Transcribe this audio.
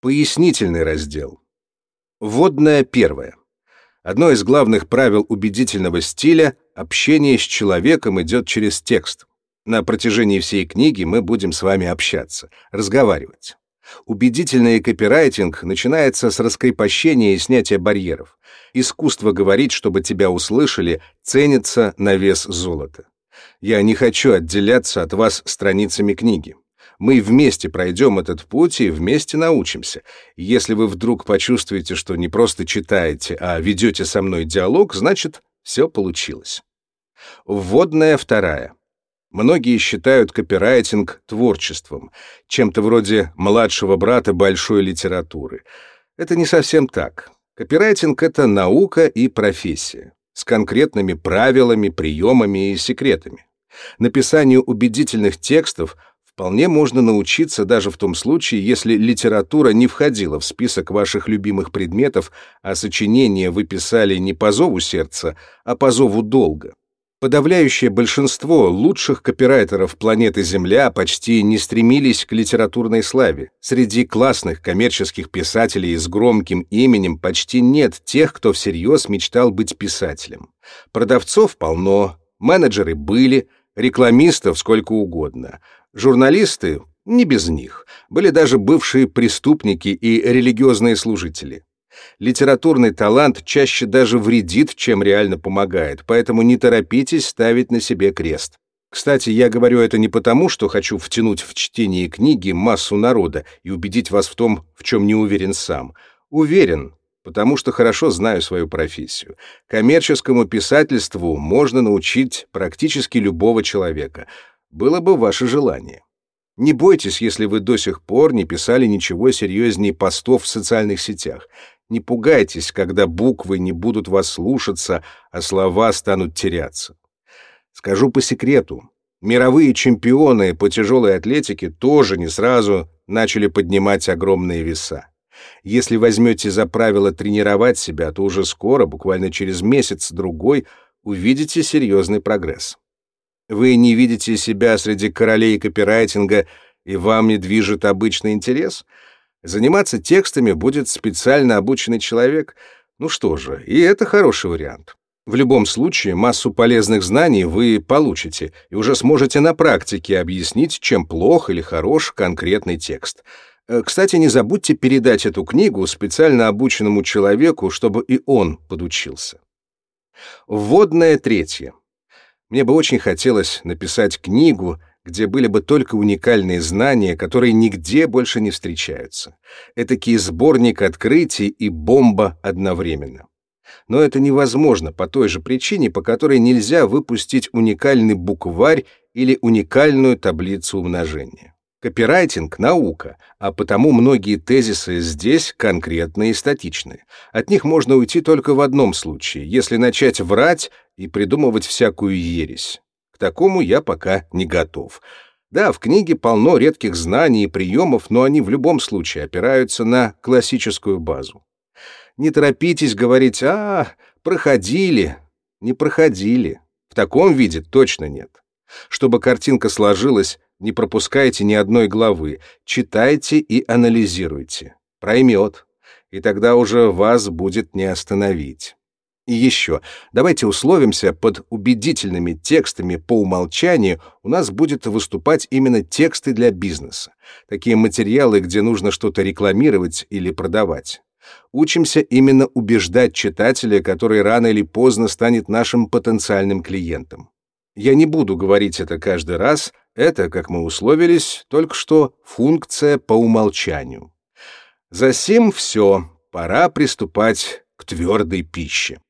Пояснительный раздел. Вводная первая. Одно из главных правил убедительного стиля — общение с человеком идет через текст. На протяжении всей книги мы будем с вами общаться, разговаривать. Убедительный копирайтинг начинается с раскрепощения и снятия барьеров. Искусство говорить, чтобы тебя услышали, ценится на вес золота. Я не хочу отделяться от вас страницами книги. Мы вместе пройдем этот путь и вместе научимся. Если вы вдруг почувствуете, что не просто читаете, а ведете со мной диалог, значит, все получилось. Вводная вторая. Многие считают копирайтинг творчеством, чем-то вроде младшего брата большой литературы. Это не совсем так. Копирайтинг — это наука и профессия, с конкретными правилами, приемами и секретами. Написанию убедительных текстов вполне можно научиться даже в том случае, если литература не входила в список ваших любимых предметов, а сочинение вы писали не по зову сердца, а по зову долга. Подавляющее большинство лучших копирайтеров планеты Земля почти не стремились к литературной славе. Среди классных коммерческих писателей с громким именем почти нет тех, кто всерьез мечтал быть писателем. Продавцов полно, менеджеры были, рекламистов сколько угодно. Журналисты, не без них, были даже бывшие преступники и религиозные служители. Литературный талант чаще даже вредит, чем реально помогает, поэтому не торопитесь ставить на себе крест. Кстати, я говорю это не потому, что хочу втянуть в чтение книги массу народа и убедить вас в том, в чем не уверен сам. Уверен, потому что хорошо знаю свою профессию. Коммерческому писательству можно научить практически любого человека. Было бы ваше желание. Не бойтесь, если вы до сих пор не писали ничего серьезнее постов в социальных сетях. Не пугайтесь, когда буквы не будут вас слушаться, а слова станут теряться. Скажу по секрету, мировые чемпионы по тяжелой атлетике тоже не сразу начали поднимать огромные веса. Если возьмете за правило тренировать себя, то уже скоро, буквально через месяц-другой, увидите серьезный прогресс. Вы не видите себя среди королей копирайтинга, и вам не движет обычный интерес — Заниматься текстами будет специально обученный человек. Ну что же, и это хороший вариант. В любом случае, массу полезных знаний вы получите и уже сможете на практике объяснить, чем плох или хорош конкретный текст. Э, кстати, не забудьте передать эту книгу специально обученному человеку, чтобы и он подучился. Вводное третье. Мне бы очень хотелось написать книгу, где были бы только уникальные знания, которые нигде больше не встречаются. Этакий сборник открытий и бомба одновременно. Но это невозможно по той же причине, по которой нельзя выпустить уникальный букварь или уникальную таблицу умножения. Копирайтинг — наука, а потому многие тезисы здесь конкретные и статичные. От них можно уйти только в одном случае, если начать врать и придумывать всякую ересь такому я пока не готов. Да, в книге полно редких знаний и приемов, но они в любом случае опираются на классическую базу. Не торопитесь говорить «А, проходили». Не проходили. В таком виде точно нет. Чтобы картинка сложилась, не пропускайте ни одной главы, читайте и анализируйте. Проймет. И тогда уже вас будет не остановить. И еще, давайте условимся, под убедительными текстами по умолчанию у нас будет выступать именно тексты для бизнеса. Такие материалы, где нужно что-то рекламировать или продавать. Учимся именно убеждать читателя, который рано или поздно станет нашим потенциальным клиентом. Я не буду говорить это каждый раз, это, как мы условились, только что функция по умолчанию. Засим все, пора приступать к твердой пище.